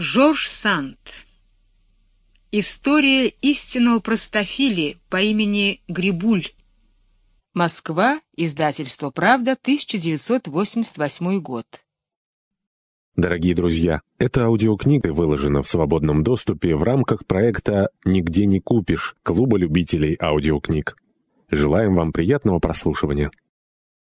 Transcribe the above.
Жорж Санд. История истинного простофили по имени Грибуль. Москва, издательство «Правда», 1988 год. Дорогие друзья, эта аудиокнига выложена в свободном доступе в рамках проекта «Нигде не купишь» Клуба любителей аудиокниг. Желаем вам приятного прослушивания.